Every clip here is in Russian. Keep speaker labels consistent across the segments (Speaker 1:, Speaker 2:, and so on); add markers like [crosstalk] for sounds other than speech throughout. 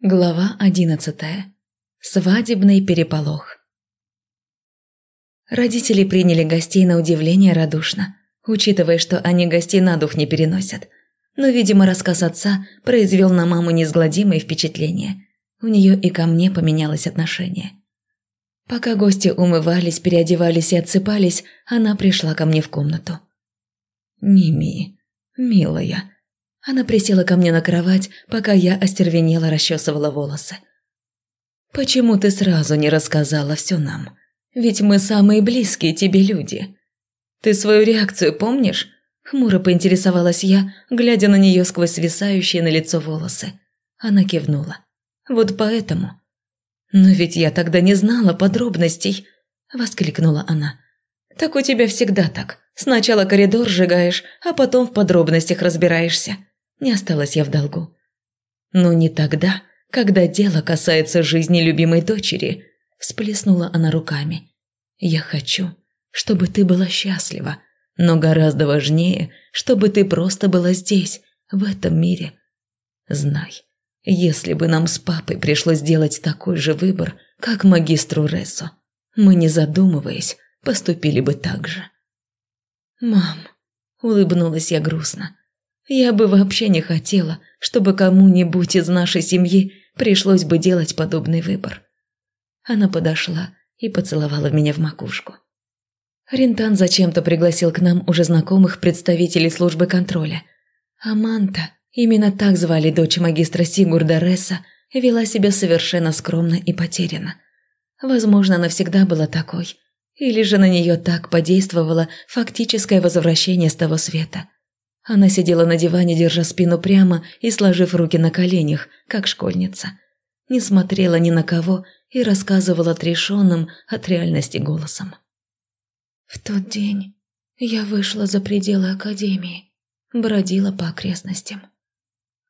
Speaker 1: Глава одиннадцатая. Свадебный переполох. Родители приняли гостей на удивление радушно, учитывая, что они гостей на дух не переносят. Но, видимо, рассказ отца произвел на маму неизгладимое впечатление. У нее и ко мне поменялось отношение. Пока гости умывались, переодевались и отсыпались, она пришла ко мне в комнату. «Мими, милая», она присела ко мне на кровать, пока я остервенело расчесывала волосы. «Почему ты сразу не рассказала все нам? Ведь мы самые близкие тебе люди. Ты свою реакцию помнишь?» Хмуро поинтересовалась я, глядя на нее сквозь свисающие на лицо волосы. Она кивнула. «Вот поэтому». «Но ведь я тогда не знала подробностей», – воскликнула она. «Так у тебя всегда так. Сначала коридор сжигаешь, а потом в подробностях разбираешься. Не осталась я в долгу. Но не тогда, когда дело касается жизни любимой дочери, всплеснула она руками. Я хочу, чтобы ты была счастлива, но гораздо важнее, чтобы ты просто была здесь, в этом мире. Знай, если бы нам с папой пришлось сделать такой же выбор, как магистру Рессо, мы, не задумываясь, поступили бы так же. «Мам», — улыбнулась я грустно, я бы вообще не хотела, чтобы кому-нибудь из нашей семьи пришлось бы делать подобный выбор. Она подошла и поцеловала меня в макушку. Рентан зачем-то пригласил к нам уже знакомых представителей службы контроля. Аманта, именно так звали дочь магистра Сигурда Ресса, вела себя совершенно скромно и потеряно. Возможно, она всегда была такой. Или же на нее так подействовало фактическое возвращение с того света – она сидела на диване, держа спину прямо и сложив руки на коленях, как школьница. Не смотрела ни на кого и рассказывала отрешенным от реальности голосом. В тот день я вышла за пределы академии, бродила по окрестностям.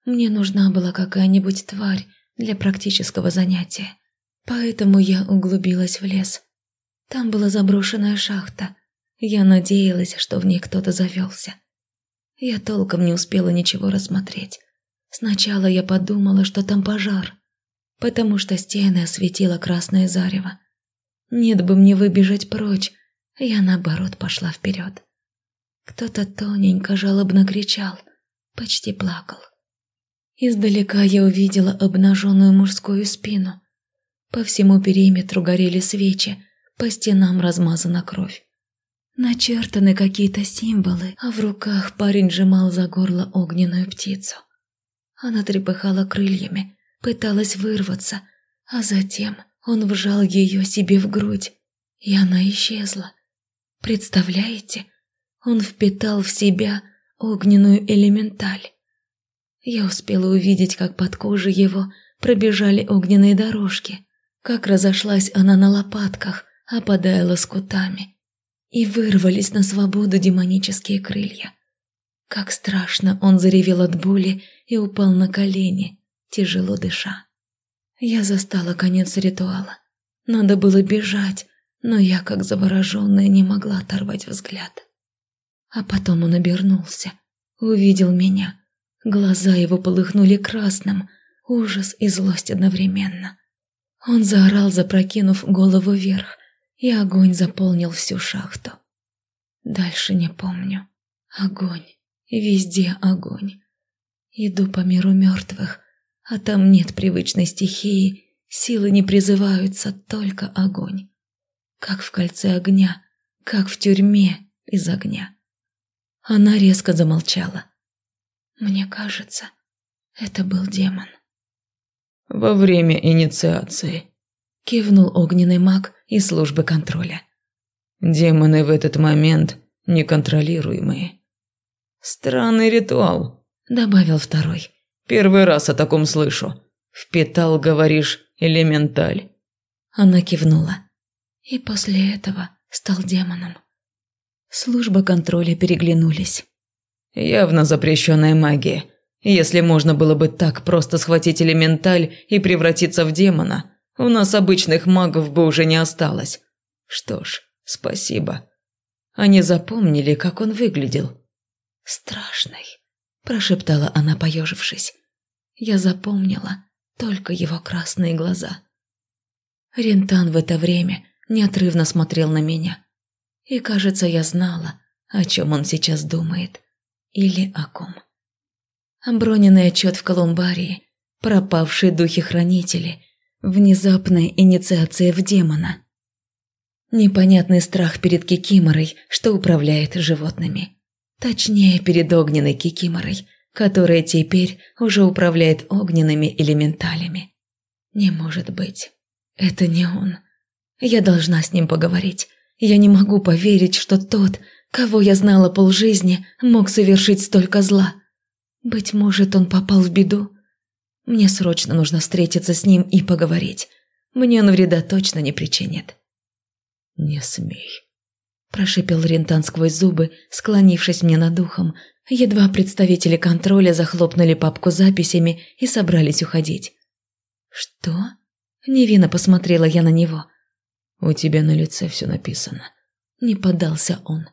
Speaker 1: Мне нужна была какая-нибудь тварь для практического занятия, поэтому я углубилась в лес. Там была заброшенная шахта. Я надеялась, что в ней кто-то завелся. Я толком не успела ничего рассмотреть. Сначала я подумала, что там пожар, потому что стены осветило красное зарево. Нет бы мне выбежать прочь, я наоборот пошла вперед. Кто-то тоненько жалобно кричал, почти плакал. Издалека я увидела обнаженную мужскую спину. По всему периметру горели свечи, по стенам размазана кровь. Начертаны какие-то символы, а в руках парень сжимал за горло огненную птицу. Она трепыхала крыльями, пыталась вырваться, а затем он вжал ее себе в грудь, и она исчезла. Представляете? Он впитал в себя огненную элементаль. Я успела увидеть, как под кожей его пробежали огненные дорожки, как разошлась она на лопатках, опадая лоскутами и вырвались на свободу демонические крылья. Как страшно он заревел от боли и упал на колени, тяжело дыша. Я застала конец ритуала. Надо было бежать, но я, как завороженная, не могла оторвать взгляд. А потом он обернулся, увидел меня. Глаза его полыхнули красным, ужас и злость одновременно. Он заорал, запрокинув голову вверх, и огонь заполнил всю шахту. Дальше не помню. Огонь. Везде огонь. Иду по миру мертвых, а там нет привычной стихии, силы не призываются, только огонь. Как в кольце огня, как в тюрьме из огня. Она резко замолчала. Мне кажется, это был демон.
Speaker 2: Во время инициации
Speaker 1: кивнул огненный маг из службы контроля.
Speaker 2: Демоны в этот момент неконтролируемые. Странный ритуал, добавил второй. Первый раз о таком слышу. Впитал, говоришь, элементаль.
Speaker 1: Она кивнула. И после этого стал демоном. Служба контроля переглянулись.
Speaker 2: Явно запрещенная магия. Если можно было бы так просто схватить элементаль и превратиться в демона, у нас обычных магов бы уже не осталось. Что ж, спасибо. Они запомнили, как он выглядел.
Speaker 1: «Страшный», – прошептала она, поежившись. «Я запомнила, только его красные глаза. Рентан в это время неотрывно смотрел на меня. И, кажется, я знала, о чем он сейчас думает. Или о ком. Броненный отчет в Колумбарии, пропавшие духи-хранители, внезапная инициация в демона. Непонятный страх перед Кикиморой, что управляет животными. Точнее, перед огненной Кикиморой, которая теперь уже управляет огненными элементалями. Не может быть. Это не он. Я должна с ним поговорить. Я не могу поверить, что тот, кого я знала полжизни, мог совершить столько зла. Быть может, он попал в беду. Мне срочно нужно встретиться с ним и поговорить. Мне он вреда точно не причинит.
Speaker 2: «Не смей», –
Speaker 1: прошипел Рентан сквозь зубы, склонившись мне над ухом. Едва представители контроля захлопнули папку записями и собрались уходить. «Что?» – невинно посмотрела я на него.
Speaker 2: «У тебя на лице все написано».
Speaker 1: Не поддался он.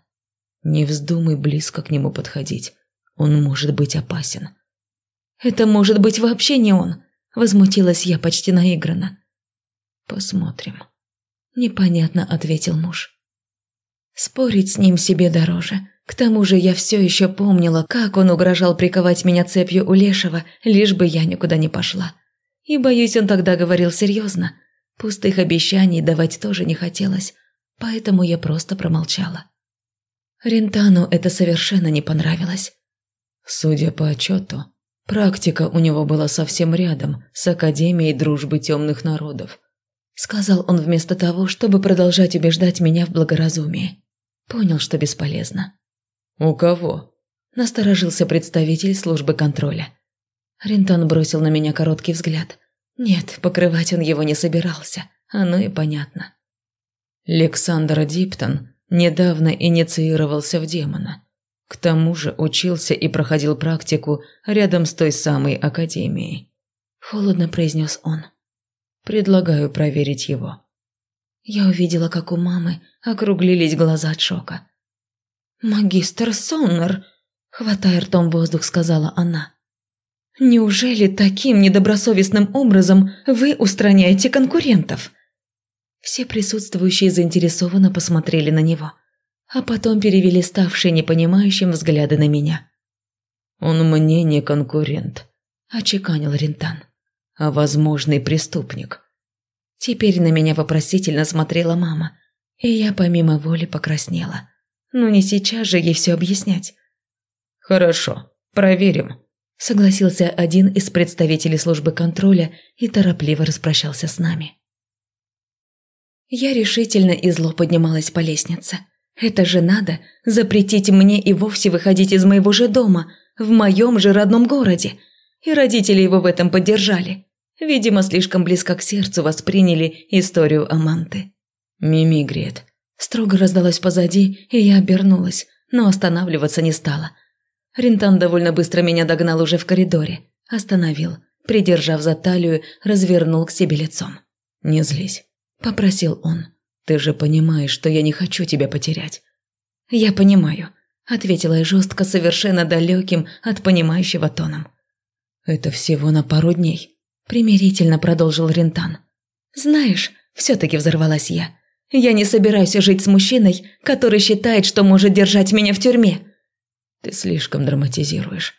Speaker 2: «Не вздумай близко к нему подходить. Он может быть опасен».
Speaker 1: «Это может быть вообще не он», – возмутилась я почти наигранно.
Speaker 2: «Посмотрим», –
Speaker 1: непонятно ответил муж. Спорить с ним себе дороже. К тому же я все еще помнила, как он угрожал приковать меня цепью у Лешего, лишь бы я никуда не пошла. И, боюсь, он тогда говорил серьезно. Пустых обещаний давать тоже не хотелось, поэтому я просто промолчала. Рентану это совершенно не понравилось.
Speaker 2: Судя по отчету, практика у него была совсем рядом с Академией дружбы темных народов.
Speaker 1: Сказал он вместо того, чтобы продолжать убеждать меня в благоразумии. Понял, что бесполезно.
Speaker 2: «У кого?»
Speaker 1: – насторожился представитель службы контроля. Рентон бросил на меня короткий взгляд. Нет, покрывать он его не собирался, оно и понятно.
Speaker 2: Александр Диптон недавно инициировался в демона. К тому же учился и проходил практику рядом с той самой академией.
Speaker 1: Холодно произнес он.
Speaker 2: Предлагаю проверить его.
Speaker 1: Я увидела, как у мамы округлились глаза от шока. «Магистр Соннер!» – хватая ртом воздух, сказала она. «Неужели таким недобросовестным образом вы устраняете конкурентов?» Все присутствующие заинтересованно посмотрели на него, а потом перевели ставшие непонимающим взгляды на меня.
Speaker 2: «Он мне не конкурент», –
Speaker 1: очеканил Рентан.
Speaker 2: «а возможный преступник».
Speaker 1: Теперь на меня вопросительно смотрела мама, и я помимо воли покраснела. Ну не сейчас же ей все объяснять.
Speaker 2: «Хорошо, проверим», –
Speaker 1: согласился один из представителей службы контроля и торопливо распрощался с нами. Я решительно и зло поднималась по лестнице. Это же надо запретить мне и вовсе выходить из моего же дома, в моем же родном городе. И родители его в этом поддержали. Видимо, слишком близко к сердцу восприняли историю Аманты.
Speaker 2: «Мими грет».
Speaker 1: Строго раздалось позади, и я обернулась, но останавливаться не стала. Ринтан довольно быстро меня догнал уже в коридоре. Остановил, придержав за талию, развернул к себе лицом.
Speaker 2: «Не злись», –
Speaker 1: попросил он.
Speaker 2: «Ты же понимаешь, что я не хочу тебя потерять».
Speaker 1: «Я понимаю», – ответила я жестко, совершенно далеким от понимающего тоном.
Speaker 2: «Это всего на пару дней»,
Speaker 1: примирительно продолжил Рентан. «Знаешь, все-таки взорвалась я. Я не собираюсь жить с мужчиной, который считает, что может держать меня в тюрьме».
Speaker 2: «Ты слишком драматизируешь».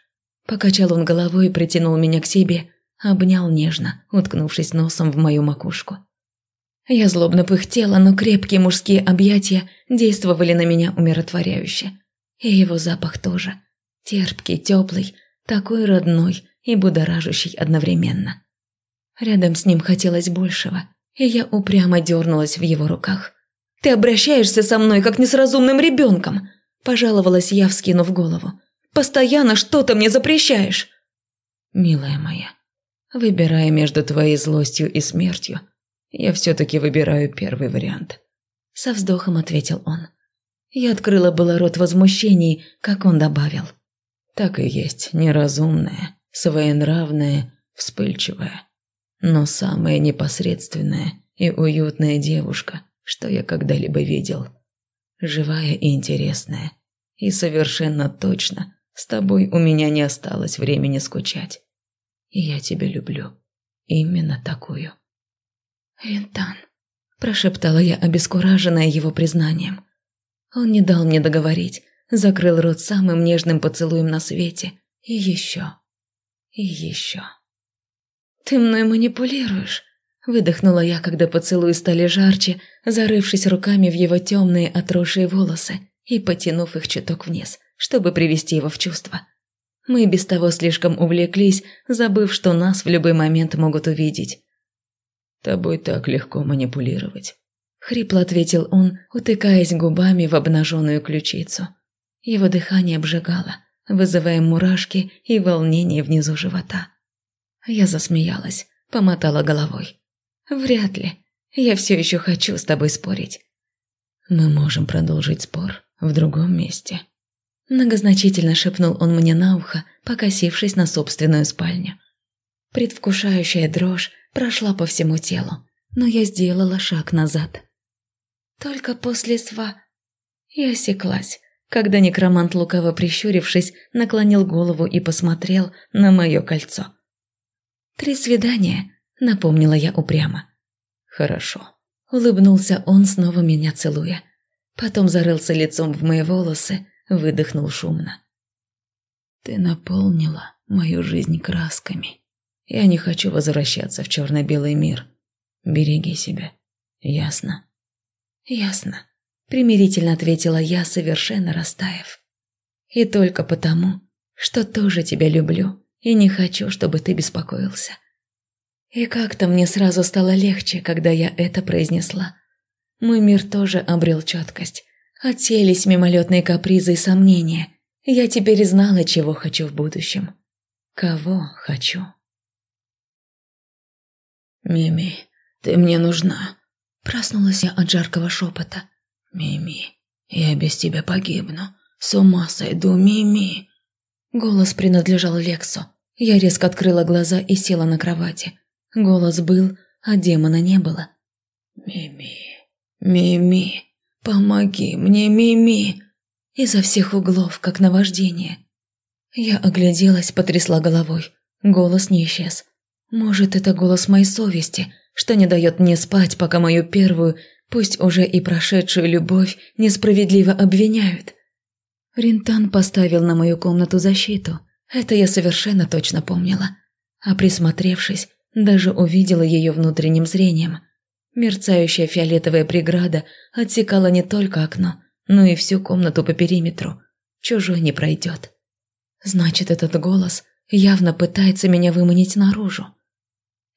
Speaker 1: Покачал он головой и притянул меня к себе, обнял нежно, уткнувшись носом в мою макушку. Я злобно пыхтела, но крепкие мужские объятия действовали на меня умиротворяюще. И его запах тоже. Терпкий, теплый, такой родной и будоражащий одновременно. Рядом с ним хотелось большего, и я упрямо дернулась в его руках. «Ты обращаешься со мной, как не с разумным ребенком!» – пожаловалась я, вскинув голову. «Постоянно что-то мне запрещаешь!»
Speaker 2: «Милая моя, выбирая между твоей злостью и смертью, я все-таки выбираю первый вариант», –
Speaker 1: со вздохом ответил он. Я открыла было рот возмущений, как он добавил.
Speaker 2: «Так и есть, неразумная, своенравная, вспыльчивая но самая непосредственная и уютная девушка, что я когда-либо видел. Живая и интересная. И совершенно точно с тобой у меня не осталось времени скучать. И я тебя люблю. Именно такую.
Speaker 1: «Винтан», – прошептала я, обескураженная его признанием. Он не дал мне договорить, закрыл рот самым нежным поцелуем на свете. И еще. И еще. «Ты мной манипулируешь», – выдохнула я, когда поцелуи стали жарче, зарывшись руками в его темные отросшие волосы и потянув их чуток вниз, чтобы привести его в чувство. Мы без того слишком увлеклись, забыв, что нас в любой момент могут увидеть.
Speaker 2: «Тобой так легко манипулировать», –
Speaker 1: хрипло ответил он, утыкаясь губами в обнаженную ключицу. Его дыхание обжигало, вызывая мурашки и волнение внизу живота. Я засмеялась, помотала головой. «Вряд ли. Я все еще хочу с тобой спорить».
Speaker 2: «Мы можем продолжить спор в другом месте»,
Speaker 1: Многозначительно шепнул он мне на ухо, покосившись на собственную спальню. Предвкушающая дрожь прошла по всему телу, но я сделала шаг назад. Только после сва... Я осеклась, когда некромант, лукаво прищурившись, наклонил голову и посмотрел на мое кольцо. «Три свидания», — напомнила я упрямо.
Speaker 2: «Хорошо», —
Speaker 1: улыбнулся он, снова меня целуя. Потом зарылся лицом в мои волосы, выдохнул шумно.
Speaker 2: «Ты наполнила мою жизнь красками. Я не хочу возвращаться в черно-белый мир. Береги себя. Ясно?»
Speaker 1: «Ясно», – примирительно ответила я, совершенно растаяв. «И только потому, что тоже тебя люблю и не хочу, чтобы ты беспокоился». И как-то мне сразу стало легче, когда я это произнесла. Мой мир тоже обрел четкость. Отселись мимолетные капризы и сомнения. Я теперь знала, чего хочу в будущем. Кого хочу.
Speaker 2: «Мими, ты мне нужна!»
Speaker 1: Проснулась я от жаркого шепота.
Speaker 2: «Мими, я без тебя погибну. С ума сойду, Мими!»
Speaker 1: Голос принадлежал Лексу. Я резко открыла глаза и села на кровати. Голос был, а демона не было.
Speaker 2: «Мими, Мими!» «Помоги мне, Мими!»
Speaker 1: Изо всех углов, как наваждение. Я огляделась, потрясла головой. Голос не исчез. Может, это голос моей совести, что не дает мне спать, пока мою первую, пусть уже и прошедшую любовь, несправедливо обвиняют. Ринтан поставил на мою комнату защиту. Это я совершенно точно помнила. А присмотревшись, даже увидела ее внутренним зрением. Мерцающая фиолетовая преграда отсекала не только окно, но и всю комнату по периметру. Чужой не пройдет. Значит, этот голос явно пытается меня выманить наружу.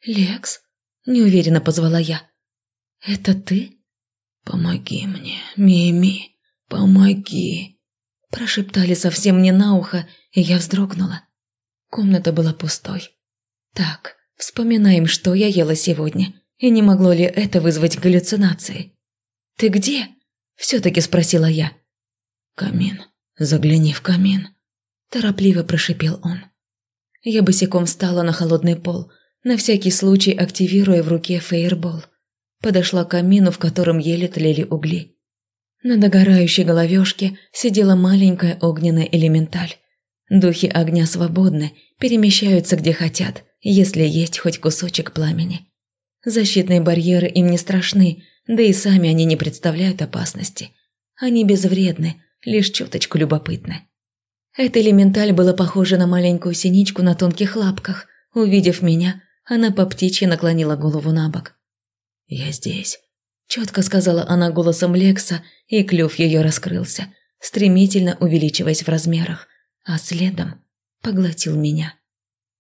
Speaker 1: «Лекс?» – неуверенно позвала я. «Это ты?»
Speaker 2: «Помоги мне, Мими, помоги!»
Speaker 1: Прошептали совсем мне на ухо, и я вздрогнула. Комната была пустой. Так, вспоминаем, что я ела сегодня. И не могло ли это вызвать галлюцинации? «Ты где?» – все-таки спросила я.
Speaker 2: «Камин. Загляни в камин», – торопливо прошипел он.
Speaker 1: Я босиком встала на холодный пол, на всякий случай активируя в руке фейербол. Подошла к камину, в котором еле тлели угли. На догорающей головешке сидела маленькая огненная элементаль. Духи огня свободны, перемещаются где хотят, если есть хоть кусочек пламени. Защитные барьеры им не страшны, да и сами они не представляют опасности. Они безвредны, лишь чуточку любопытны. Эта элементаль была похожа на маленькую синичку на тонких лапках. Увидев меня, она по птичьи наклонила голову на бок.
Speaker 2: «Я здесь», –
Speaker 1: четко сказала она голосом Лекса, и клюв ее раскрылся, стремительно увеличиваясь в размерах, а следом поглотил меня.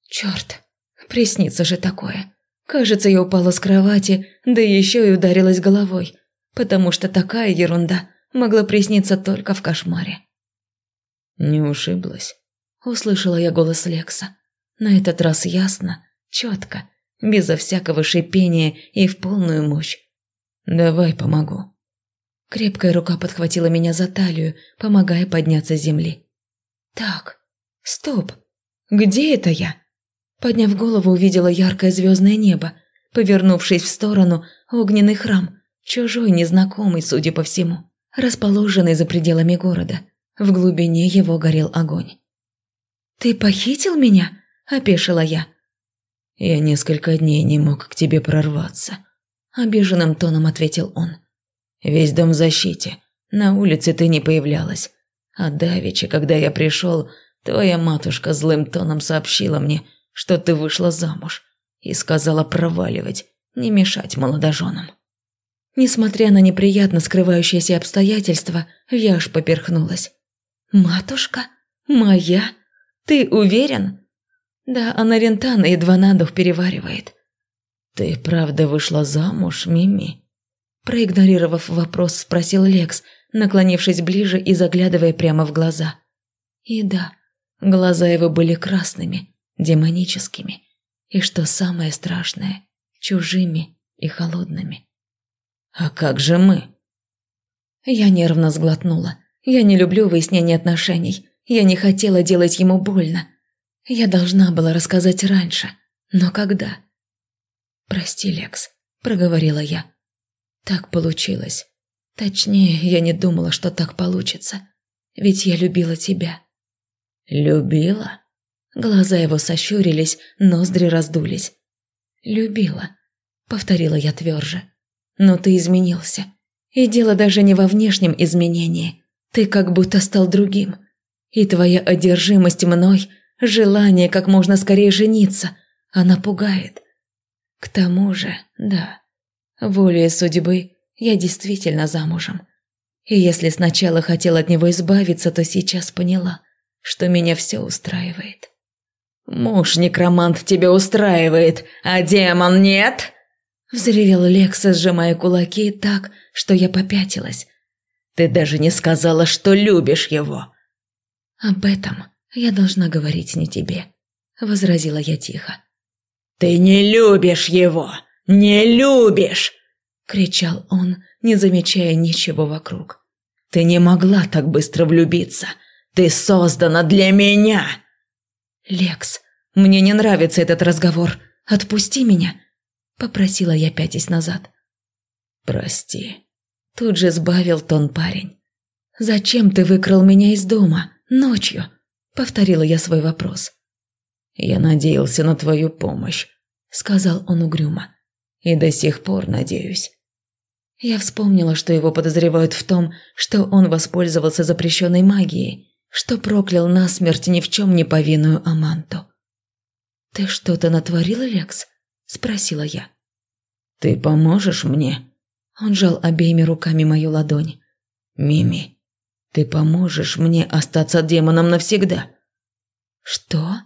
Speaker 1: «Черт, приснится же такое!» Кажется, я упала с кровати, да еще и ударилась головой, потому что такая ерунда могла присниться только в кошмаре.
Speaker 2: «Не ушиблась?»
Speaker 1: – услышала я голос Лекса. На этот раз ясно, четко, безо всякого шипения и в полную мощь.
Speaker 2: «Давай помогу».
Speaker 1: Крепкая рука подхватила меня за талию, помогая подняться с земли. «Так, стоп, где это я?» Подняв голову, увидела яркое звездное небо. Повернувшись в сторону, огненный храм, чужой, незнакомый, судя по всему, расположенный за пределами города. В глубине его горел огонь. «Ты похитил меня?» – опешила я.
Speaker 2: Я несколько дней не мог к тебе прорваться», – обиженным тоном ответил он. «Весь дом в защите. На улице ты не появлялась. А давеча, когда я пришел, твоя матушка злым тоном сообщила мне, что ты вышла замуж, и сказала проваливать, не мешать молодоженам».
Speaker 1: Несмотря на неприятно скрывающиеся обстоятельства, я аж поперхнулась. «Матушка? Моя? Ты уверен?» Да, она рентана едва на дух переваривает.
Speaker 2: «Ты правда вышла замуж, Мими?»
Speaker 1: Проигнорировав вопрос, спросил Лекс, наклонившись ближе и заглядывая прямо в глаза. И да, глаза его были красными, демоническими. И что самое страшное, чужими и холодными.
Speaker 2: «А как же мы?»
Speaker 1: Я нервно сглотнула. Я не люблю выяснение отношений. Я не хотела делать ему больно. Я должна была рассказать раньше. Но когда? «Прости, Лекс», – проговорила я. «Так получилось. Точнее, я не думала, что так получится. Ведь я любила тебя».
Speaker 2: «Любила?»
Speaker 1: Глаза его сощурились, ноздри раздулись. «Любила», – повторила я тверже. «Но ты изменился. И дело даже не во внешнем изменении. Ты как будто стал другим. И твоя одержимость мной, желание как можно скорее жениться, она пугает. К тому же, да, волей судьбы я действительно замужем. И если сначала хотела от него избавиться, то сейчас поняла, что меня все устраивает.
Speaker 2: «Муж-некромант тебя устраивает, а демон нет?»
Speaker 1: Взревел Лекса, сжимая кулаки так, что я попятилась.
Speaker 2: «Ты даже не сказала, что любишь его!»
Speaker 1: «Об этом я должна говорить не тебе», – возразила я тихо.
Speaker 2: «Ты не любишь его! Не любишь!» – кричал он, не замечая ничего вокруг. «Ты не могла так быстро влюбиться! Ты создана для меня!»
Speaker 1: «Лекс, мне не нравится этот разговор. Отпусти меня!» – попросила я пятясь назад.
Speaker 2: «Прости», –
Speaker 1: тут же сбавил тон парень. «Зачем ты выкрал меня из дома? Ночью?» – повторила я свой вопрос.
Speaker 2: «Я надеялся на твою помощь», – сказал он угрюмо. «И до сих пор надеюсь».
Speaker 1: Я вспомнила, что его подозревают в том, что он воспользовался запрещенной магией, что проклял насмерть ни в чем не повинную Аманту. «Ты что-то натворил, Лекс?» – спросила я.
Speaker 2: «Ты поможешь мне?»
Speaker 1: Он жал обеими руками мою ладонь.
Speaker 2: «Мими, ты поможешь мне остаться демоном навсегда?»
Speaker 1: «Что?»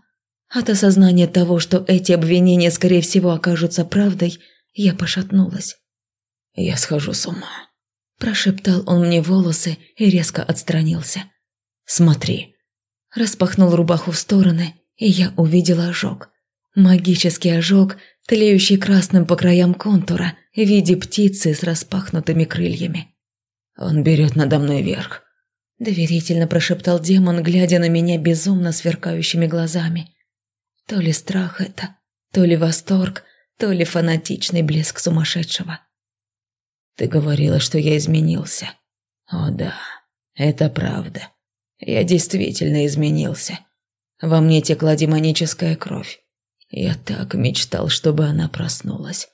Speaker 1: От осознания того, что эти обвинения, скорее всего, окажутся правдой, я пошатнулась.
Speaker 2: «Я схожу с ума», –
Speaker 1: прошептал он мне волосы и резко отстранился.
Speaker 2: Смотри».
Speaker 1: Распахнул рубаху в стороны, и я увидела ожог. Магический ожог, тлеющий красным по краям контура в виде птицы с распахнутыми крыльями.
Speaker 2: «Он берет надо мной верх», –
Speaker 1: доверительно прошептал демон, глядя на меня безумно сверкающими глазами. То ли страх это, то ли восторг, то ли фанатичный блеск сумасшедшего.
Speaker 2: «Ты говорила, что я изменился. О да, это правда. Я действительно изменился. Во мне текла демоническая кровь. Я так мечтал, чтобы она проснулась.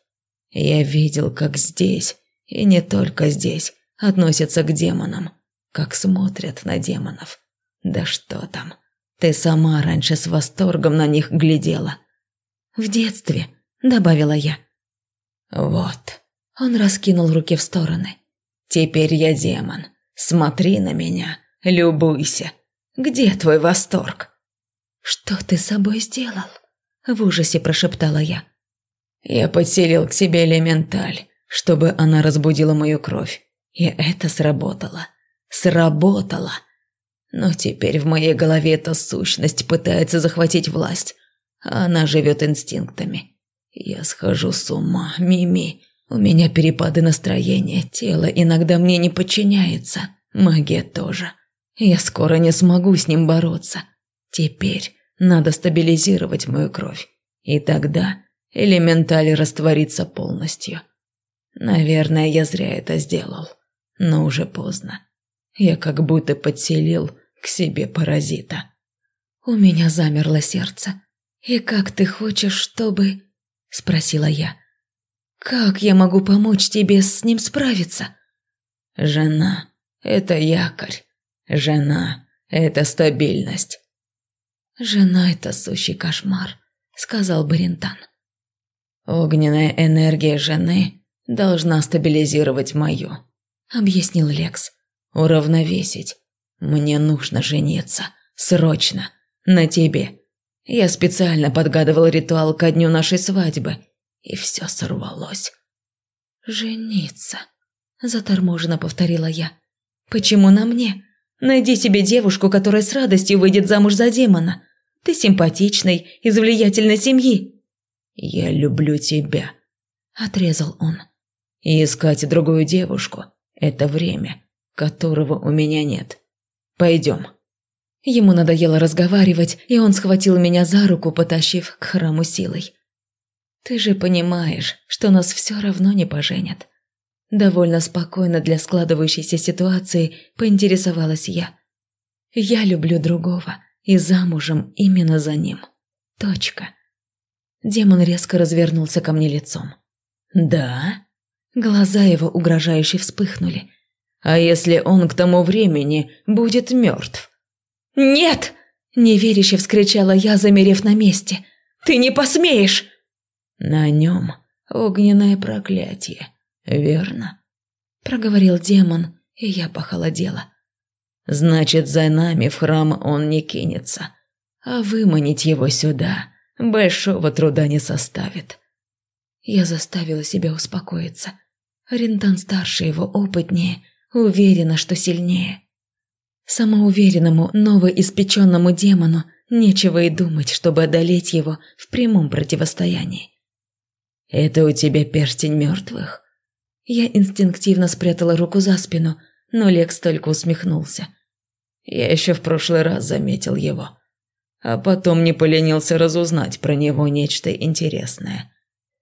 Speaker 2: Я видел, как здесь, и не только здесь, относятся к демонам, как смотрят на демонов. Да что там, ты сама раньше с восторгом на них глядела.
Speaker 1: В детстве, добавила я.
Speaker 2: Вот.
Speaker 1: Он раскинул руки в стороны.
Speaker 2: Теперь я демон. Смотри на меня. Любуйся. Где твой восторг?»
Speaker 1: «Что ты с собой сделал?» – в ужасе прошептала я.
Speaker 2: «Я подселил к себе элементаль, чтобы она разбудила мою кровь. И это сработало. Сработало. Но теперь в моей голове эта сущность пытается захватить власть. Она живет инстинктами. Я схожу с ума, Мими. У меня перепады настроения, тело иногда мне не подчиняется, магия тоже. Я скоро не смогу с ним бороться. Теперь надо стабилизировать мою кровь. И тогда элементаль растворится полностью. Наверное, я зря это сделал. Но уже поздно. Я как будто подселил к себе паразита.
Speaker 1: У меня замерло сердце. И как ты хочешь, чтобы... – спросила я. «Как я могу помочь тебе с ним справиться?»
Speaker 2: «Жена – это якорь. Жена – это стабильность».
Speaker 1: «Жена – это сущий кошмар», – сказал Барентан.
Speaker 2: «Огненная энергия жены должна стабилизировать мою», – объяснил Лекс. «Уравновесить. Мне нужно жениться. Срочно. На тебе. Я специально подгадывал ритуал ко дню нашей свадьбы, и все сорвалось».
Speaker 1: «Жениться», – заторможенно повторила я. «Почему на мне? Найди себе девушку, которая с радостью выйдет замуж за демона. Ты симпатичный, из влиятельной семьи».
Speaker 2: «Я люблю тебя», – отрезал он. «И искать другую девушку – это время, которого у меня нет. Пойдем».
Speaker 1: Ему надоело разговаривать, и он схватил меня за руку, потащив к храму силой. «Ты же понимаешь, что нас все равно не поженят». Довольно спокойно для складывающейся ситуации поинтересовалась я. «Я люблю другого и замужем именно за ним. Точка». Демон резко развернулся ко мне лицом.
Speaker 2: «Да?»
Speaker 1: Глаза его угрожающе вспыхнули.
Speaker 2: «А если он к тому времени будет мертв?»
Speaker 1: «Нет!» – неверяще вскричала я, замерев на месте. «Ты не посмеешь!»
Speaker 2: «На нем огненное проклятие, верно?» – проговорил демон, и я похолодела. «Значит, за нами в храм он не кинется, а выманить его сюда большого труда не составит.
Speaker 1: Я заставила себя успокоиться. Рентан старше его, опытнее, уверена, что сильнее. Самоуверенному, новоиспеченному демону нечего и думать, чтобы одолеть его в прямом противостоянии.
Speaker 2: «Это у тебя перстень мертвых?»
Speaker 1: Я инстинктивно спрятала руку за спину, но Лекс только усмехнулся.
Speaker 2: «Я еще в прошлый раз заметил его а потом не поленился разузнать про него нечто интересное.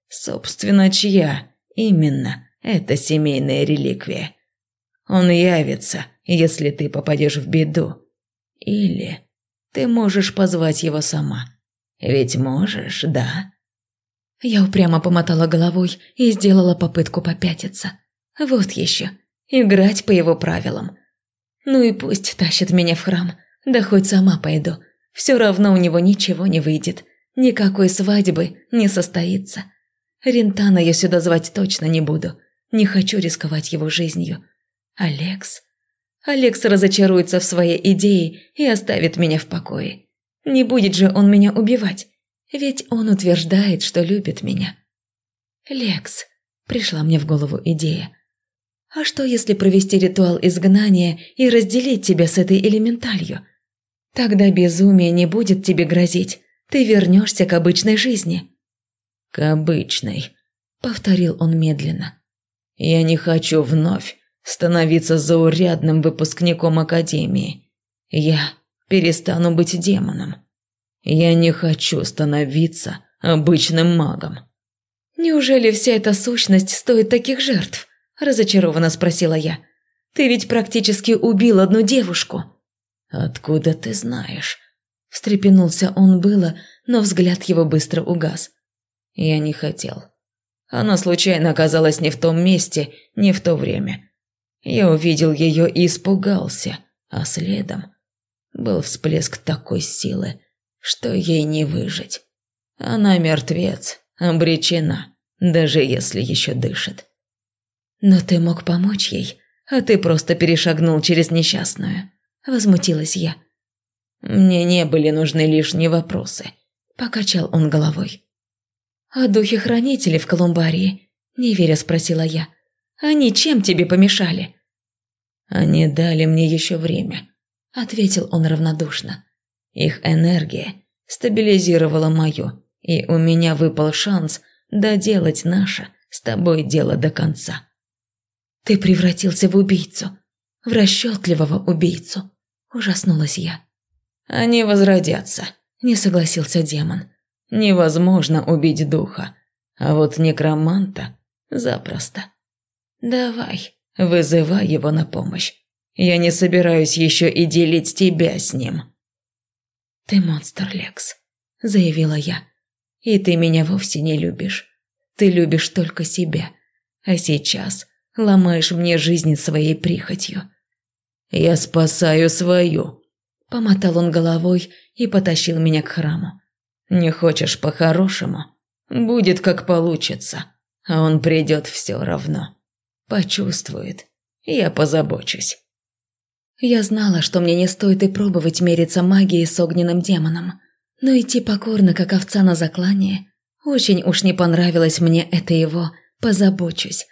Speaker 2: Собственно, чья именно эта семейная реликвия? Он явится, если ты попадешь в беду. Или ты можешь позвать его сама. Ведь можешь, да?
Speaker 1: Я упрямо помотала головой и сделала попытку попятиться. Вот еще. Играть по его правилам. Ну и пусть тащит меня в храм, да хоть сама пойду. Все равно у него ничего не выйдет. Никакой свадьбы не состоится. Рентана я сюда звать точно не буду. Не хочу рисковать его жизнью. Алекс? Алекс разочаруется в своей идее и оставит меня в покое. Не будет же он меня убивать. Ведь он утверждает, что любит меня. Лекс, пришла мне в голову идея. А что, если провести ритуал изгнания и разделить тебя с этой элементалью? Тогда безумие не будет тебе грозить. Ты вернешься к обычной жизни».
Speaker 2: «К обычной», — повторил он медленно. «Я не хочу вновь становиться заурядным выпускником Академии. Я перестану быть демоном. Я не хочу становиться обычным магом».
Speaker 1: «Неужели вся эта сущность стоит таких жертв?» – разочарованно спросила я. «Ты ведь практически убил одну девушку».
Speaker 2: «Откуда ты знаешь?» Встрепенулся он было, но взгляд его быстро угас. Я не хотел. Она случайно оказалась не в том месте, не в то время. Я увидел ее и испугался, а следом был всплеск такой силы, что ей не выжить. Она мертвец, обречена, даже если еще дышит.
Speaker 1: Но ты мог помочь ей, а ты просто перешагнул через несчастную. Возмутилась я.
Speaker 2: «Мне не были нужны лишние вопросы», – покачал он головой.
Speaker 1: «А духи-хранители в Колумбарии?» – неверя спросила я. «Они чем тебе помешали?»
Speaker 2: «Они дали мне еще время», – ответил он равнодушно. «Их энергия стабилизировала мою, и у меня выпал шанс доделать наше с тобой дело до конца».
Speaker 1: «Ты превратился в убийцу, в расчетливого убийцу», Ужаснулась я.
Speaker 2: «Они возродятся», – не согласился демон. «Невозможно убить духа, а вот некроманта запросто. Давай, вызывай его на помощь. Я не собираюсь еще и делить тебя с ним».
Speaker 1: «Ты монстр, Лекс», – заявила я. и ты меня вовсе не любишь. Ты любишь только себя. А сейчас ломаешь мне жизнь своей прихотью.
Speaker 2: Я спасаю свою.
Speaker 1: Помотал он головой и потащил меня к храму.
Speaker 2: Не хочешь по-хорошему? Будет как получится. А он придет все равно. Почувствует. Я позабочусь.
Speaker 1: Я знала, что мне не стоит и пробовать мериться магией с огненным демоном. Но идти покорно, как овца на заклание, очень уж не понравилось мне это его «позабочусь».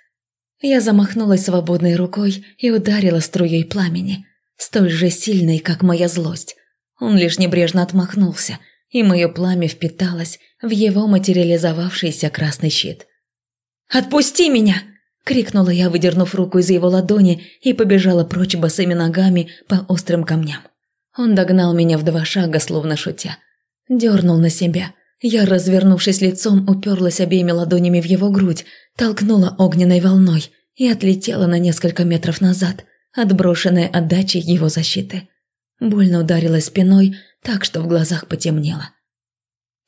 Speaker 1: Я замахнулась свободной рукой и ударила струей пламени, столь же сильной, как моя злость. Он лишь небрежно отмахнулся, и мое пламя впиталось в его материализовавшийся красный щит. «Отпусти меня!» – крикнула я, выдернув руку из его ладони и побежала прочь босыми ногами по острым камням. Он догнал меня в два шага, словно шутя. Дернул на себя. Я, развернувшись лицом, уперлась обеими ладонями в его грудь, толкнула огненной волной и отлетела на несколько метров назад, отброшенная отдачей его защиты. Больно ударила спиной, так что в глазах потемнело.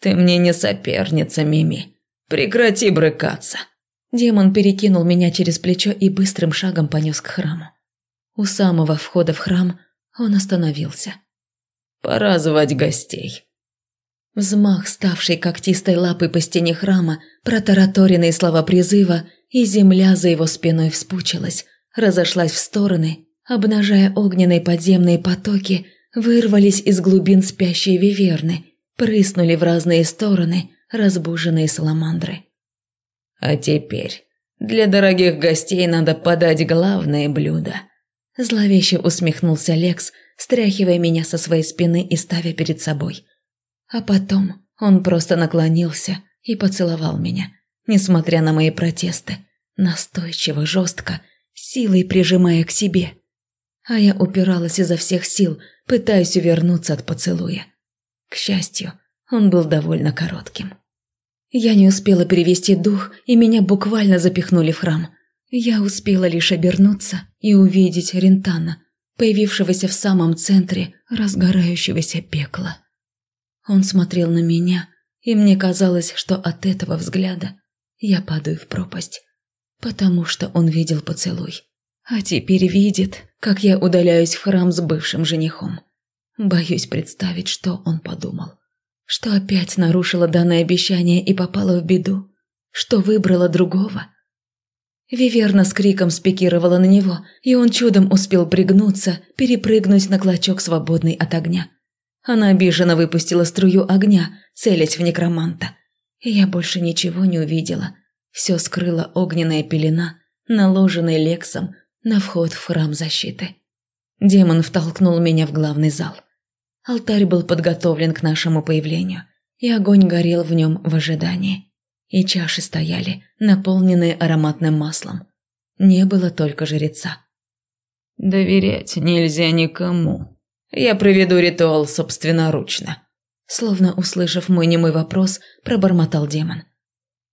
Speaker 2: «Ты мне не соперница, Мими. Прекрати брыкаться!»
Speaker 1: Демон перекинул меня через плечо и быстрым шагом понес к храму. У самого входа в храм он остановился.
Speaker 2: «Пора звать гостей».
Speaker 1: Взмах, ставший когтистой лапой по стене храма, протараторенные слова призыва, и земля за его спиной вспучилась, разошлась в стороны, обнажая огненные подземные потоки, вырвались из глубин спящие виверны, прыснули в разные стороны разбуженные саламандры.
Speaker 2: А теперь для дорогих гостей надо подать главное блюдо.
Speaker 1: Зловеще усмехнулся Лекс, стряхивая меня со своей спины и ставя перед собой. А потом он просто наклонился и поцеловал меня, несмотря на мои протесты, настойчиво, жестко, силой прижимая к себе. А я упиралась изо всех сил, пытаясь увернуться от поцелуя. К счастью, он был довольно коротким. Я не успела перевести дух, и меня буквально запихнули в храм. Я успела лишь обернуться и увидеть Рентана, появившегося в самом центре разгорающегося пекла. Он смотрел на меня, и мне казалось, что от этого взгляда я падаю в пропасть, потому что он видел поцелуй. А теперь видит, как я удаляюсь в храм с бывшим женихом. Боюсь представить, что он подумал. Что опять нарушила данное обещание и попала в беду? Что выбрала другого? Виверна с криком спикировала на него, и он чудом успел пригнуться, перепрыгнуть на клочок, свободный от огня. Она обиженно выпустила струю огня, целясь в некроманта. И я больше ничего не увидела. Все скрыла огненная пелена, наложенная Лексом на вход в храм защиты. Демон втолкнул меня в главный зал. Алтарь был подготовлен к нашему появлению, и огонь горел в нем в ожидании. И чаши стояли, наполненные ароматным маслом. Не было только жреца.
Speaker 2: «Доверять нельзя никому. Я проведу ритуал собственноручно»,
Speaker 1: словно услышав мой немой вопрос, пробормотал демон.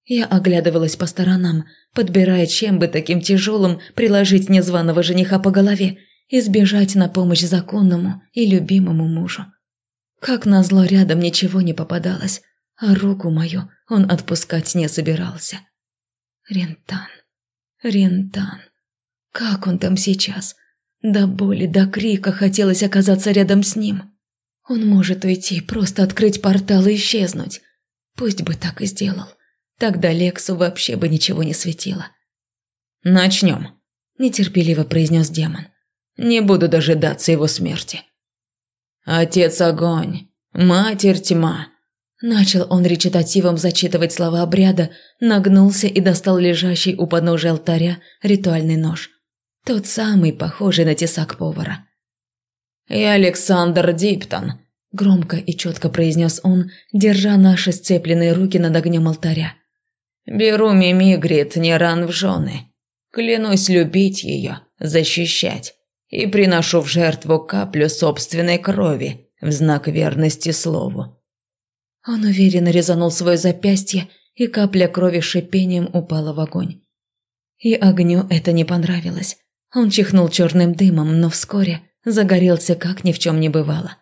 Speaker 1: Я оглядывалась по сторонам, подбирая, чем бы таким тяжелым приложить незваного жениха по голове и сбежать на помощь законному и любимому мужу. Как назло, рядом ничего не попадалось, а руку мою он отпускать не собирался. Рентан, Рентан, как он там сейчас? До боли, до крика хотелось оказаться рядом с ним. Он может уйти, просто открыть портал и исчезнуть. Пусть бы так и сделал. Тогда Лексу вообще бы ничего не светило.
Speaker 2: «Начнем», –
Speaker 1: нетерпеливо произнес демон.
Speaker 2: Не буду дожидаться его смерти. Отец огонь, матерь тьма.
Speaker 1: Начал он речитативом зачитывать слова обряда, нагнулся и достал лежащий у подножия алтаря ритуальный нож. Тот самый, похожий на тесак повара.
Speaker 2: «Я Александр Диптон», –
Speaker 1: громко и четко произнес он, держа наши сцепленные руки над огнем алтаря.
Speaker 2: «Беру Мимигрит не ран в жены. Клянусь любить ее, защищать, и приношу в жертву каплю собственной крови в знак верности слову».
Speaker 1: Он уверенно резанул свое запястье, и капля крови шипением упала в огонь. И огню это не понравилось. Он чихнул черным дымом, но вскоре загорелся, как ни в чем не бывало.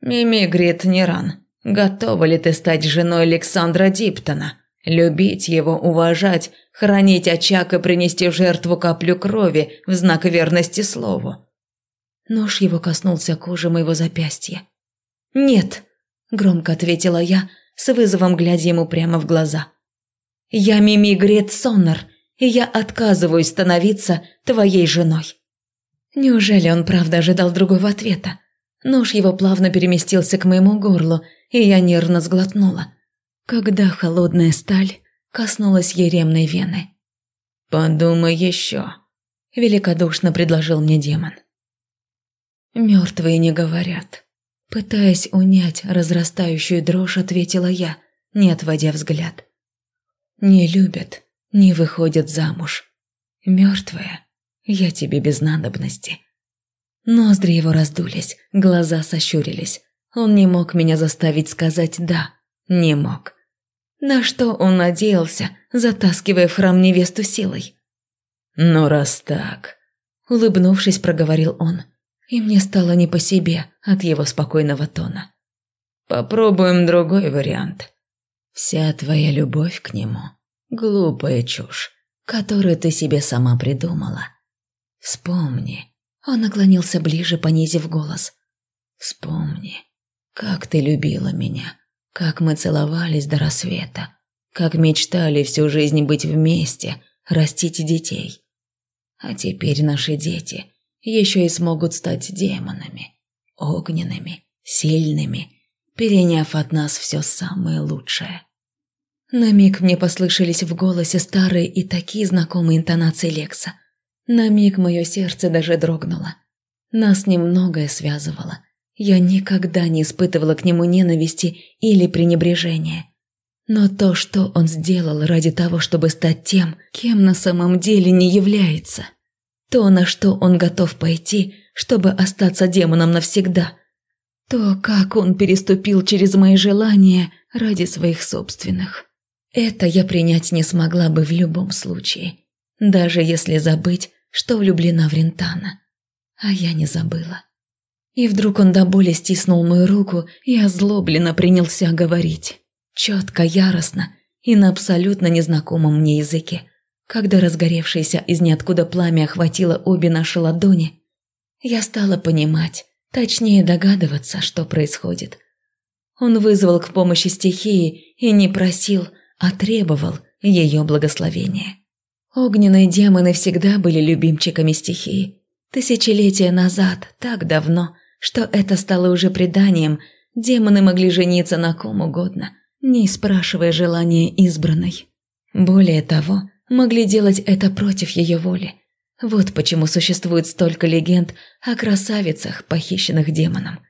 Speaker 2: «Мими, Грит, не ран. Готова ли ты стать женой Александра Диптона? Любить его, уважать, хранить очаг и принести в жертву каплю крови в знак верности слову?»
Speaker 1: Нож его коснулся кожи моего запястья. «Нет», – громко ответила я, с вызовом глядя ему прямо в глаза. «Я Мими Грет Соннер, и я отказываюсь становиться твоей женой». Неужели он правда ожидал другого ответа? Нож его плавно переместился к моему горлу, и я нервно сглотнула, когда холодная сталь коснулась еремной вены.
Speaker 2: «Подумай еще», – великодушно предложил мне демон.
Speaker 1: «Мертвые не говорят», Пытаясь унять разрастающую дрожь, ответила я, не отводя взгляд. «Не любят, не выходят замуж. Мертвая, я тебе без надобности». Ноздри его раздулись, глаза сощурились. Он не мог меня заставить сказать «да», не мог. На что он надеялся, затаскивая в храм невесту силой?
Speaker 2: «Ну, раз так», – улыбнувшись, проговорил он –
Speaker 1: и мне стало не по себе от его спокойного тона.
Speaker 2: «Попробуем другой вариант. Вся твоя любовь к нему – глупая чушь, которую ты себе сама придумала. Вспомни».
Speaker 1: Он наклонился ближе, понизив голос.
Speaker 2: «Вспомни, как ты любила меня, как мы целовались до рассвета, как мечтали всю жизнь быть вместе, растить детей. А теперь наши дети – еще и смогут стать демонами, огненными, сильными, переняв от нас все самое лучшее.
Speaker 1: На миг мне послышались в голосе старые и такие знакомые интонации Лекса. На миг мое сердце даже дрогнуло. Нас немногое связывало. Я никогда не испытывала к нему ненависти или пренебрежения. Но то, что он сделал ради того, чтобы стать тем, кем на самом деле не является – то, на что он готов пойти, чтобы остаться демоном навсегда. То, как он переступил через мои желания ради своих собственных. Это я принять не смогла бы в любом случае. Даже если забыть, что влюблена в Рентана. А я не забыла. И вдруг он до боли стиснул мою руку и озлобленно принялся говорить. Четко, яростно и на абсолютно незнакомом мне языке – когда разгоревшееся из ниоткуда пламя охватило обе наши ладони, я стала понимать, точнее догадываться, что происходит. Он вызвал к помощи стихии и не просил, а требовал ее благословения. Огненные демоны всегда были любимчиками стихии. Тысячелетия назад, так давно, что это стало уже преданием, демоны могли жениться на ком угодно, не спрашивая желания избранной. Более того, могли делать это против ее воли. Вот почему существует столько легенд о красавицах, похищенных демоном.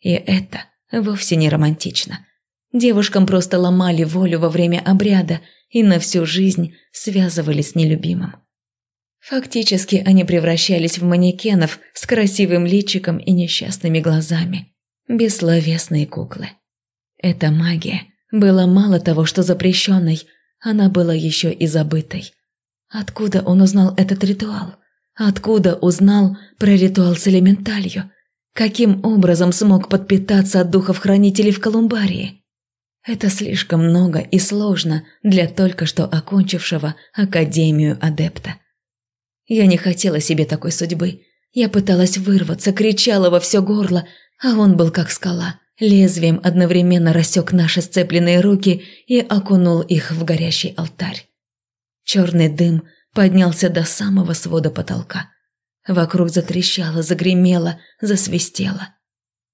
Speaker 1: И это вовсе не романтично. Девушкам просто ломали волю во время обряда и на всю жизнь связывали с нелюбимым. Фактически они превращались в манекенов с красивым личиком и несчастными глазами. Бессловесные куклы. Эта магия была мало того, что запрещенной – она была еще и забытой. Откуда он узнал этот ритуал? Откуда узнал про ритуал с элементалью? Каким образом смог подпитаться от духов-хранителей в Колумбарии? Это слишком много и сложно для только что окончившего Академию Адепта. Я не хотела себе такой судьбы. Я пыталась вырваться, кричала во все горло, а он был как скала. Лезвием одновременно рассек наши сцепленные руки и окунул их в горящий алтарь. Черный дым поднялся до самого свода потолка. Вокруг затрещало, загремело, засвистело.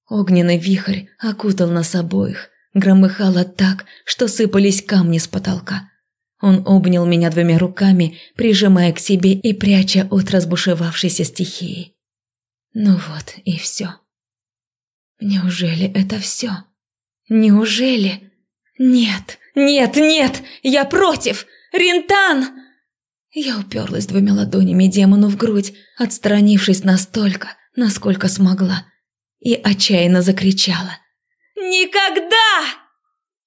Speaker 1: Огненный вихрь окутал нас обоих, громыхало так, что сыпались камни с потолка. Он обнял меня двумя руками, прижимая к себе и пряча от разбушевавшейся стихии. Ну вот и все. Неужели это все? Неужели? Нет, нет, нет! Я против! Рентан! Я уперлась двумя ладонями демону в грудь, отстранившись настолько, насколько смогла, и отчаянно закричала. «Никогда!»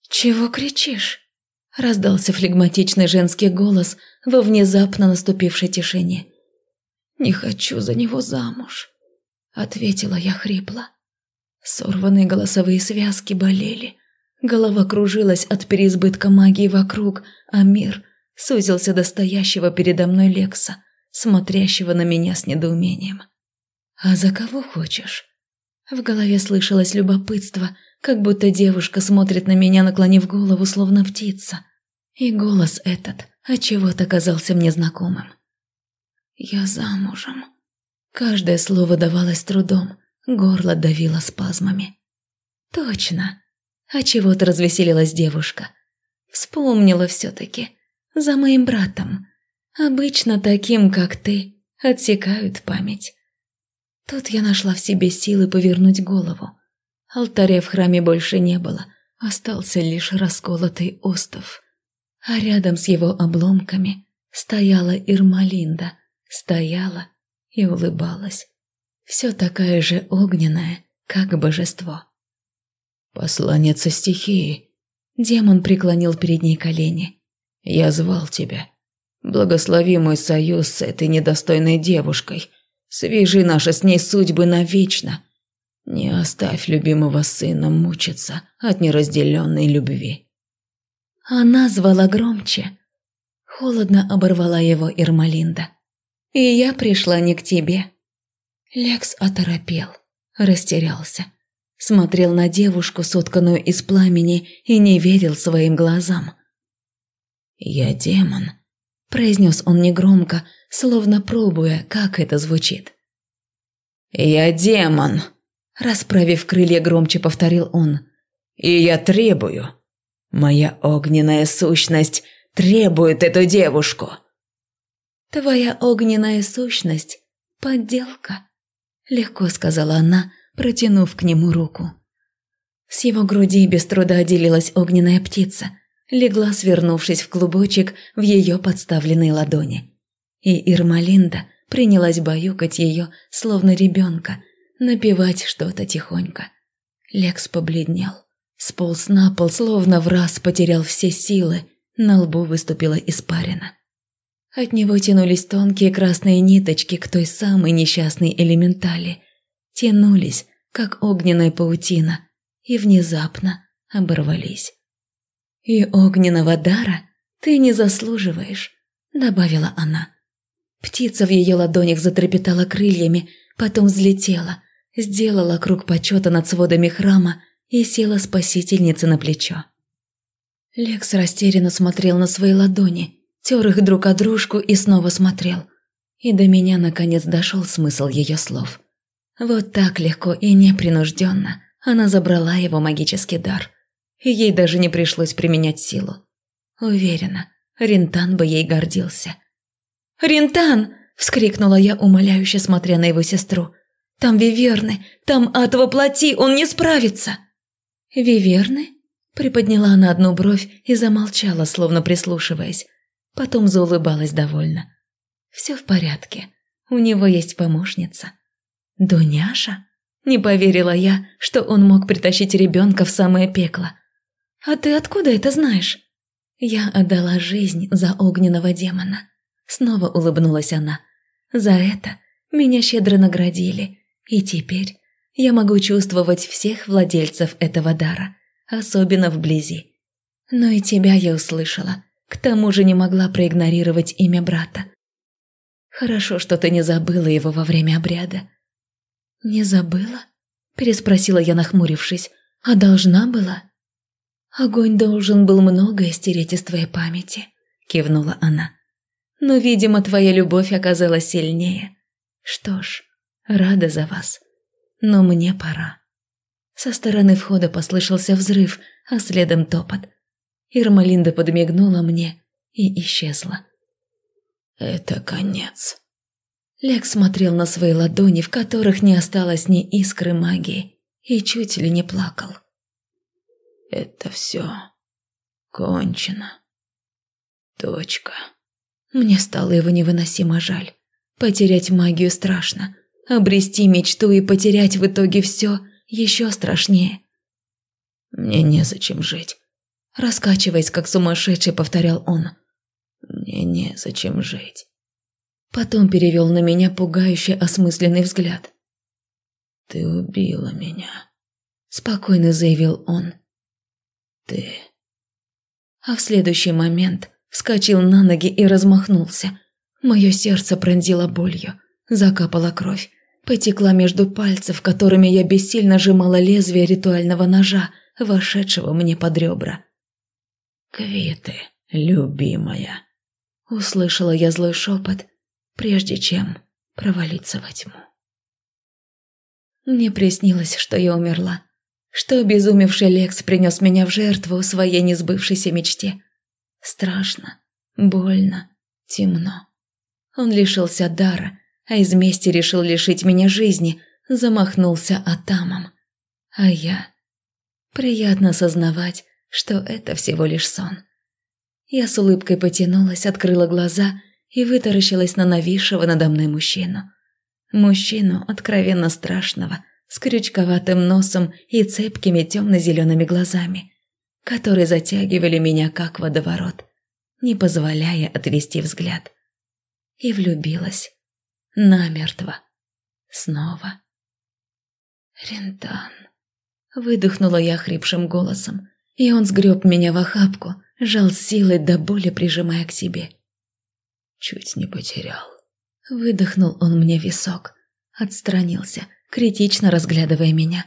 Speaker 1: «Чего кричишь?» – раздался флегматичный женский голос во внезапно наступившей тишине. «Не хочу за него замуж», – ответила я хрипло. Сорванные голосовые связки болели. Голова кружилась от переизбытка магии вокруг, а мир сузился до стоящего передо мной Лекса, смотрящего на меня с недоумением. «А за кого хочешь?» В голове слышалось любопытство, как будто девушка смотрит на меня, наклонив голову, словно птица. И голос этот отчего-то казался мне знакомым. «Я замужем». Каждое слово давалось трудом, горло давило спазмами. «Точно!» А чего-то развеселилась девушка. Вспомнила все-таки. За моим братом. Обычно таким, как ты, отсекают память. Тут я нашла в себе силы повернуть голову. Алтаря в храме больше не было, остался лишь расколотый остов. А рядом с его обломками стояла Ирмалинда, стояла и улыбалась. Все такая же огненная, как божество.
Speaker 2: «Посланница стихии», —
Speaker 1: демон преклонил перед ней колени.
Speaker 2: «Я звал тебя. Благослови мой союз с этой недостойной девушкой» Свяжи наши с ней судьбы навечно. Не оставь любимого сына мучиться от неразделенной любви.
Speaker 1: Она звала громче. Холодно оборвала его Ирмалинда. И я пришла не к тебе. Лекс оторопел, растерялся. Смотрел на девушку, сотканную из пламени, и не верил своим глазам.
Speaker 2: «Я демон», –
Speaker 1: произнес он негромко, словно пробуя, как это звучит.
Speaker 2: «Я демон», – расправив крылья громче повторил он. «И я требую. Моя огненная сущность требует эту девушку».
Speaker 1: «Твоя огненная сущность – подделка», – легко сказала она, протянув к нему руку. С его груди без труда отделилась огненная птица, легла, свернувшись в клубочек в ее подставленной ладони и Ирмалинда принялась баюкать ее, словно ребенка, напевать что-то тихонько. Лекс побледнел, сполз на пол, словно в раз потерял все силы, на лбу выступила испарина. От него тянулись тонкие красные ниточки к той самой несчастной элементали. Тянулись, как огненная паутина, и внезапно оборвались. «И огненного дара ты не заслуживаешь», — добавила она. Птица в ее ладонях затрепетала крыльями, потом взлетела, сделала круг почета над сводами храма и села спасительнице на плечо. Лекс растерянно смотрел на свои ладони, тер их друг о дружку и снова смотрел. И до меня наконец дошел смысл ее слов. Вот так легко и непринужденно она забрала его магический дар. Ей даже не пришлось применять силу. Уверена, Рентан бы ей гордился. «Рентан!» – вскрикнула я, умоляюще смотря на его сестру. «Там виверны! Там ад воплоти! Он не справится!» «Виверны?» – приподняла она одну бровь и замолчала, словно прислушиваясь. Потом заулыбалась довольно. «Все в порядке. У него есть помощница». «Дуняша?» Не поверила я, что он мог притащить ребенка в самое пекло. «А ты откуда это знаешь?» Я отдала жизнь за огненного демона. Снова улыбнулась она. За это меня щедро наградили, и теперь я могу чувствовать всех владельцев этого дара, особенно вблизи. Но и тебя я услышала, к тому же не могла проигнорировать имя брата. Хорошо, что ты не забыла его во время обряда. Не забыла? Переспросила я, нахмурившись. А должна была? Огонь должен был многое стереть из твоей памяти, кивнула она но, видимо, твоя любовь оказалась сильнее. Что ж, рада за вас. Но мне пора. Со стороны входа послышался взрыв, а следом топот. Ирмалинда подмигнула мне и исчезла.
Speaker 2: «Это конец».
Speaker 1: Лекс смотрел на свои ладони, в которых не осталось ни искры магии, и чуть ли не плакал.
Speaker 2: «Это все кончено. Точка».
Speaker 1: Мне стало его невыносимо жаль. Потерять магию страшно. Обрести мечту и потерять в итоге все еще страшнее.
Speaker 2: «Мне незачем жить», –
Speaker 1: раскачиваясь как сумасшедший, повторял он.
Speaker 2: «Мне незачем жить».
Speaker 1: Потом перевел на меня пугающий осмысленный взгляд.
Speaker 2: «Ты убила меня», –
Speaker 1: спокойно заявил он.
Speaker 2: ты.
Speaker 1: А в следующий момент вскочил на ноги и размахнулся. Мое сердце пронзило болью, закапала кровь, потекла между пальцев, которыми я бессильно сжимала лезвие ритуального ножа, вошедшего мне под ребра.
Speaker 2: «Квиты, любимая», —
Speaker 1: услышала я злой шепот, прежде чем провалиться во тьму. Мне приснилось, что я умерла, что обезумевший Лекс принес меня в жертву своей несбывшейся мечте. Страшно, больно, темно. Он лишился дара, а из мести решил лишить меня жизни, замахнулся атамом. А я... Приятно осознавать, что это всего лишь сон. Я с улыбкой потянулась, открыла глаза и вытаращилась на нависшего надо мной мужчину. Мужчину откровенно страшного, с крючковатым носом и цепкими темно-зелеными глазами, которые затягивали меня как водоворот, не позволяя отвести взгляд. И влюбилась. Намертво. Снова. «Рентан», — выдохнула я хрипшим голосом, и он сгреб меня в охапку, жал силой до боли, прижимая к себе.
Speaker 2: Чуть не потерял.
Speaker 1: Выдохнул он мне висок, отстранился, критично разглядывая меня.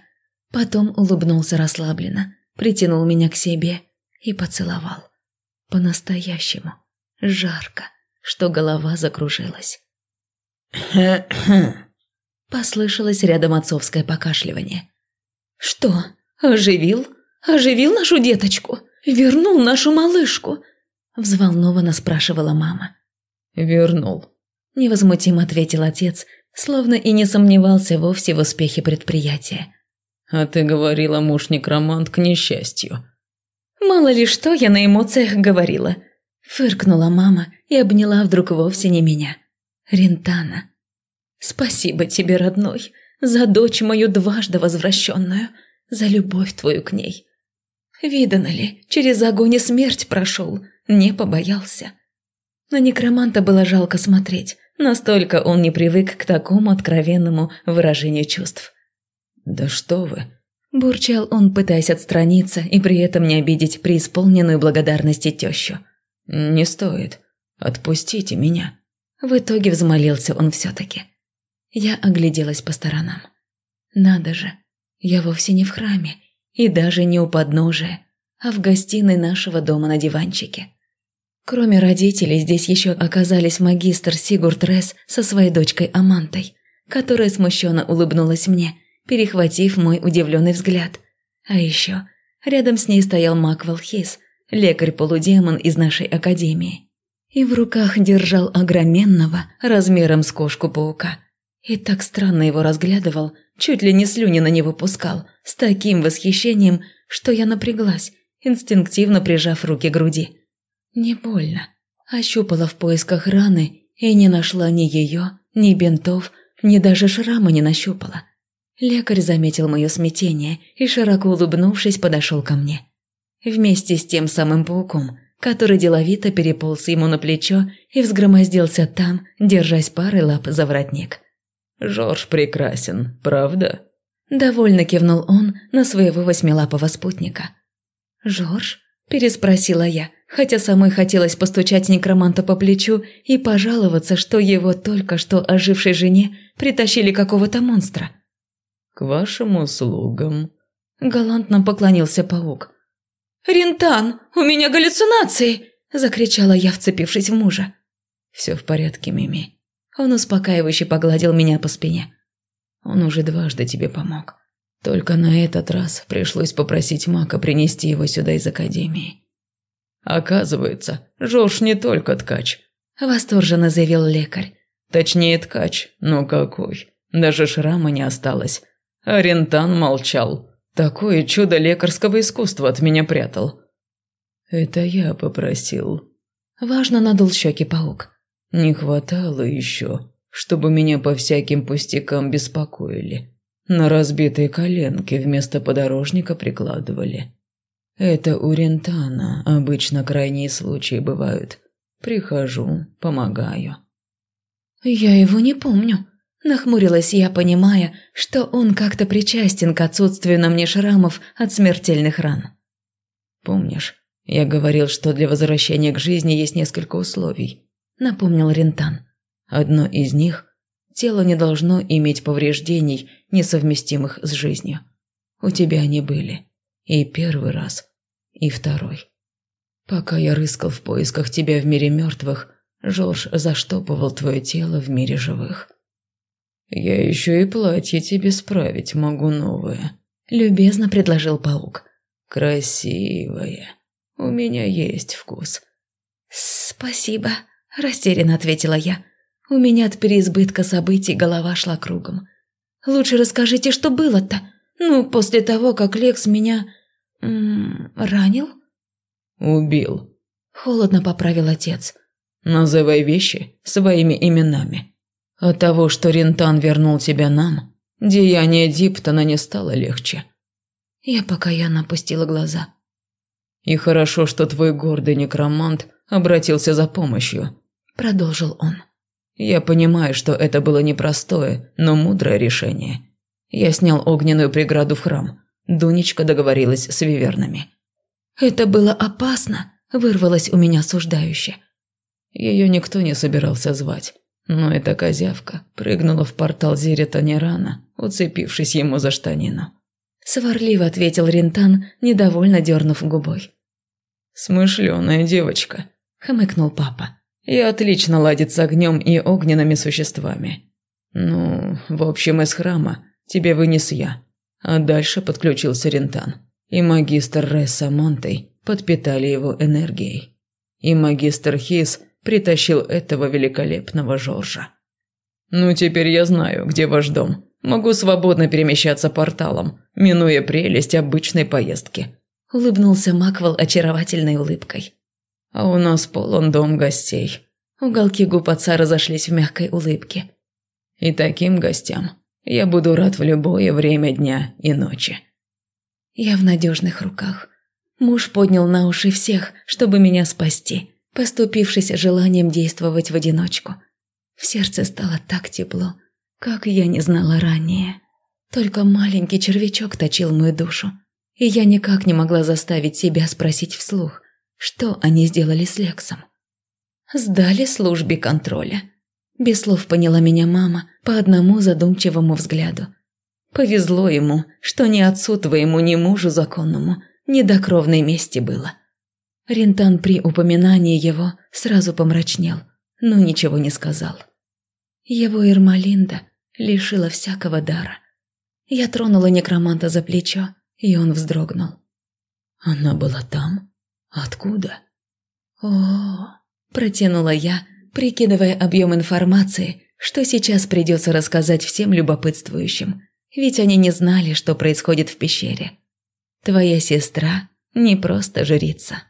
Speaker 1: Потом улыбнулся расслабленно, притянул меня к себе и поцеловал. По-настоящему. Жарко, что голова закружилась. [coughs] Послышалось рядом отцовское покашливание. «Что, оживил? Оживил нашу деточку? Вернул нашу малышку?» Взволнованно спрашивала мама.
Speaker 2: «Вернул», –
Speaker 1: невозмутимо ответил отец, словно и не сомневался вовсе в успехе предприятия.
Speaker 2: «А ты говорила, муж некромант к несчастью».
Speaker 1: «Мало ли что я на эмоциях говорила», – фыркнула мама и обняла вдруг вовсе не меня. Рентана. «Спасибо тебе, родной, за дочь мою дважды возвращенную, за любовь твою к ней. Видано ли, через огонь и смерть прошел, не побоялся». На некроманта было жалко смотреть, настолько он не привык к такому откровенному выражению чувств.
Speaker 2: «Да что вы!»
Speaker 1: – бурчал он, пытаясь отстраниться и при этом не обидеть преисполненную благодарности тещу.
Speaker 2: «Не стоит. Отпустите меня».
Speaker 1: В итоге взмолился он все-таки. Я огляделась по сторонам. Надо же, я вовсе не в храме и даже не у подножия, а в гостиной нашего дома на диванчике. Кроме родителей, здесь еще оказались магистр Сигурд Рес со своей дочкой Амантой, которая смущенно улыбнулась мне, перехватив мой удивленный взгляд. А еще рядом с ней стоял маг Валхис, лекарь-полудемон из нашей академии. И в руках держал огроменного, размером с кошку-паука. И так странно его разглядывал, чуть ли не слюни на него пускал, с таким восхищением, что я напряглась, инстинктивно прижав руки к груди. Не больно. Ощупала в поисках раны и не нашла ни ее, ни бинтов, ни даже шрама не нащупала. Лекарь заметил мое смятение и, широко улыбнувшись, подошел ко мне. Вместе с тем самым пауком, который деловито переполз ему на плечо и взгромоздился там, держась парой лап за воротник.
Speaker 2: «Жорж прекрасен, правда?»
Speaker 1: Довольно кивнул он на своего восьмилапого спутника. «Жорж?» – переспросила я, хотя самой хотелось постучать некроманта по плечу и пожаловаться, что его только что ожившей жене притащили какого-то монстра.
Speaker 2: «К вашим услугам», –
Speaker 1: галантно поклонился паук. «Рентан, у меня галлюцинации!» – закричала я, вцепившись в мужа.
Speaker 2: «Все в порядке, Мими».
Speaker 1: Он успокаивающе погладил меня по спине.
Speaker 2: «Он уже дважды тебе помог. Только на этот раз пришлось попросить Мака принести его сюда из Академии. Оказывается, Жош не только ткач.
Speaker 1: Восторженно заявил лекарь.
Speaker 2: Точнее, ткач, но какой. Даже шрама не осталось. Арентан молчал. Такое чудо лекарского искусства от меня прятал. Это я попросил.
Speaker 1: Важно надул щеки паук.
Speaker 2: Не хватало еще, чтобы меня по всяким пустякам беспокоили. На разбитые коленки вместо подорожника прикладывали. Это у Рентана обычно крайние случаи бывают. Прихожу, помогаю.
Speaker 1: Я его не помню. Нахмурилась я, понимая, что он как-то причастен к отсутствию на мне шрамов от смертельных ран.
Speaker 2: Помнишь, я говорил, что для возвращения к жизни есть несколько условий?» Напомнил Рентан. «Одно из них – тело не должно иметь повреждений, несовместимых с жизнью. У тебя они были. И первый раз, и второй. Пока я рыскал в поисках тебя в мире мертвых, Жорж заштопывал твое тело в мире живых. Я еще и платье тебе справить могу новое, любезно предложил паук. Красивое. У меня есть вкус.
Speaker 1: Спасибо, растерянно ответила я. У меня от переизбытка событий голова шла кругом. Лучше расскажите, что было-то? Ну, после того, как Лекс меня... М -м, ранил?
Speaker 2: Убил.
Speaker 1: Холодно поправил отец.
Speaker 2: Называй вещи своими именами. От того, что Рентан вернул тебя нам, деяние Диптона не стало легче.
Speaker 1: Я покаянно опустила глаза.
Speaker 2: И хорошо, что твой гордый некромант обратился за помощью, продолжил он. Я понимаю, что это было непростое, но мудрое решение. Я снял огненную преграду в храм. Дунечка договорилась с вивернами.
Speaker 1: «Это было опасно», – вырвалось у меня осуждающе.
Speaker 2: Ее никто не собирался звать, но эта козявка прыгнула в портал Зирита не рано, уцепившись ему за штанину.
Speaker 1: Сварливо ответил Рентан, недовольно дернув губой.
Speaker 2: «Смышленая девочка», – хмыкнул папа. «И отлично ладит с огнем и огненными существами. Ну, в общем, из храма тебе вынес я, а дальше подключился Рентан, и магистр Ресса Монтей подпитали его энергией. И магистр Хис притащил этого великолепного Жоржа. «Ну, теперь я знаю, где ваш дом. Могу свободно перемещаться порталом, минуя прелесть обычной поездки», – улыбнулся Маквел очаровательной улыбкой. «А у нас полон дом гостей». Уголки губ отца разошлись в мягкой улыбке. «И таким гостям я буду рад в любое время дня и ночи».
Speaker 1: Я в надежных руках. Муж поднял на уши всех, чтобы меня спасти, поступившись желанием действовать в одиночку. В сердце стало так тепло, как я не знала ранее. Только маленький червячок точил мою душу, и я никак не могла заставить себя спросить вслух, что они сделали с Лексом. Сдали службе контроля. Без слов поняла меня мама по одному задумчивому взгляду. Повезло ему, что ни отцу твоему, ни мужу законному, ни до кровной мести было. Рентан при упоминании его сразу помрачнел, но ничего не сказал. Его Ирмалинда лишила всякого дара. Я тронула некроманта за плечо, и он вздрогнул.
Speaker 2: «Она была там? Откуда?»
Speaker 1: «О, протянула я, прикидывая объем информации, что сейчас придется рассказать всем любопытствующим, ведь они не знали, что происходит в пещере. Твоя сестра не просто жрица».